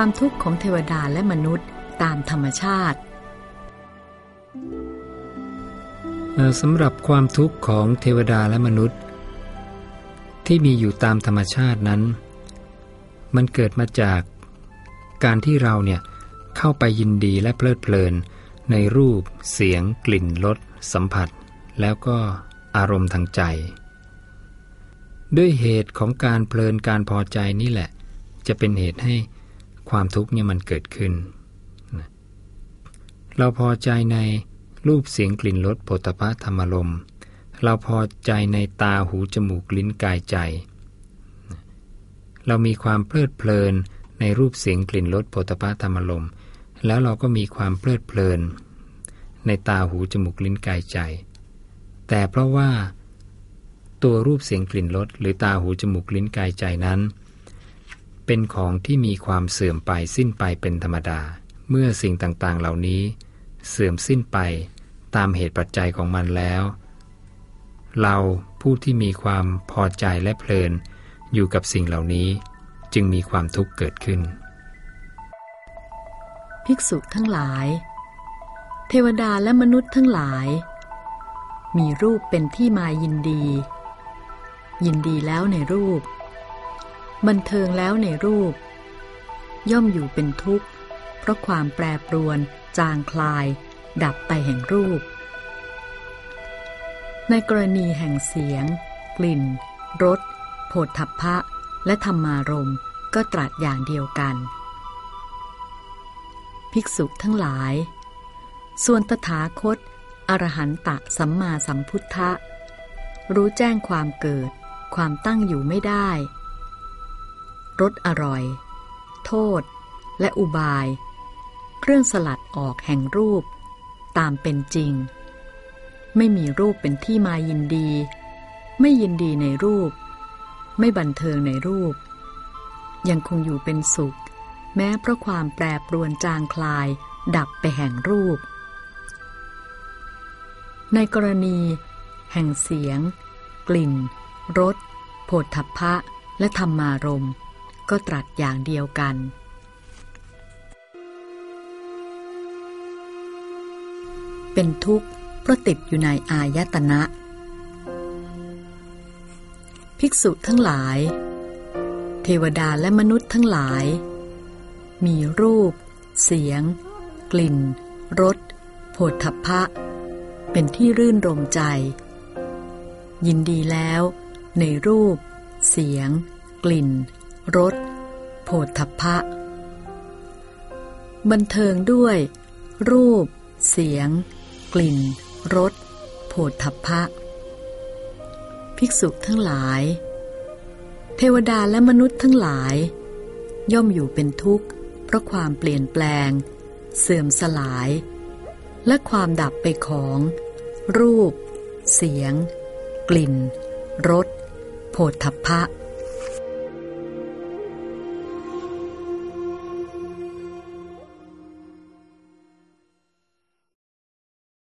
ความทุกข์ของเทวดาและมนุษย์ตามธรรมชาติสำหรับความทุกข์ของเทวดาและมนุษย์ ที่มีอยู่ตามธรรมชาตินั้น มันเกิดมาจากการที่เราเนี่ยเข้าไปยินดีและเพลิดเพลิน ในรูป เสียง กลิ่นรสสัมผัส แล้วก็อารมณ์ทางใจ ด้วยเหตุของการเพลินการพอใจนี่แหละ จะเป็นเหตุให้ ความทุกข์เนี่ยมันเกิดขึ้น เราพอใจในรูปเสียงกลิ่นรสโผฏฐะธรรมลมเราพอใจในตาหูจมูกลิ้นกายใจ เรามีความเพลิดเพลินในรูปเสียงกลิ่นรสโผฏฐะธรรมลมแล้วเราก็มีความเพลิดเพลิน ในตาหูจมูกลิ้นกายใจ แต่เพราะว่า ตัวรูปเสียงกลิ่นรสหรือตาหูจมูกลิ้นกายใจนั้น เป็นของที่มีความเสื่อมไปสิ้นไปเป็นธรรมดา เมื่อสิ่งต่างๆเหล่านี้ เสื่อมสิ้นไปตามเหตุปัจจัยของมันแล้ว เราผู้ที่มีความพอใจและเพลินอยู่กับสิ่งเหล่านี้ จึงมีความทุกข์เกิดขึ้น ภิกษุทั้งหลาย เทวดาและมนุษย์ทั้งหลาย มีรูปเป็นที่มายินดี ยินดีแล้วในรูป บันเทิงแล้วในรูป ย่อมอยู่เป็นทุกข์ เพราะความแปรปรวน จางคลาย ดับไปแห่งรูป ในกรณีแห่งเสียง กลิ่นรสโผฏฐัพพะ และธรรมารมก็ตรัสอย่างเดียวกัน ภิกษุทั้งหลาย ส่วนตถาคต อรหันตะสัมมาสัมพุทธะ รู้แจ้งความเกิด ความตั้งอยู่ไม่ได้ รสอร่อย โทษ และอุบาย เครื่องสลัดออกแห่งรูป ตามเป็นจริง ไม่มีรูปเป็นที่มายินดี ไม่ยินดีในรูป ไม่บันเทิงในรูป ยังคงอยู่เป็นสุข แม้เพราะความแปรปรวนจางคลายดับไปแห่งรูป ในกรณี แห่งเสียง กลิ่นรสโผฏฐัพพะ และธรรมารม ก็ตรัสอย่างเดียวกัน เป็นทุกข์เพราะติดอยู่ในอายตนะ ภิกษุทั้งหลาย เทวดาและมนุษย์ทั้งหลาย มีรูป เสียง กลิ่นรสโผฏฐัพพะ เป็นที่รื่นรมใจ ยินดีแล้ว ในรูป เสียง กลิ่น รสโผฏฐัพพะ บันเทิงด้วย รูป เสียง กลิ่นรสโผฏฐัพพะ ภิกษุทั้งหลาย เทวดาและมนุษย์ทั้งหลาย ย่อมอยู่เป็นทุกข์ เพราะความเปลี่ยนแปลง เสื่อมสลาย และความดับไปของ รูป เสียง กลิ่นรสโผฏฐัพพะ